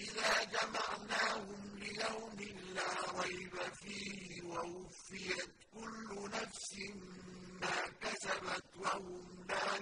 إذا جَمَعْنَاهُمْ لِيَوْمٍ لَّا رَيْبَ فِيهِ وَوُفِّيَتْ كُلُّ نَفْسٍ مَّا كَسَبَتْ وَهُمْ لَا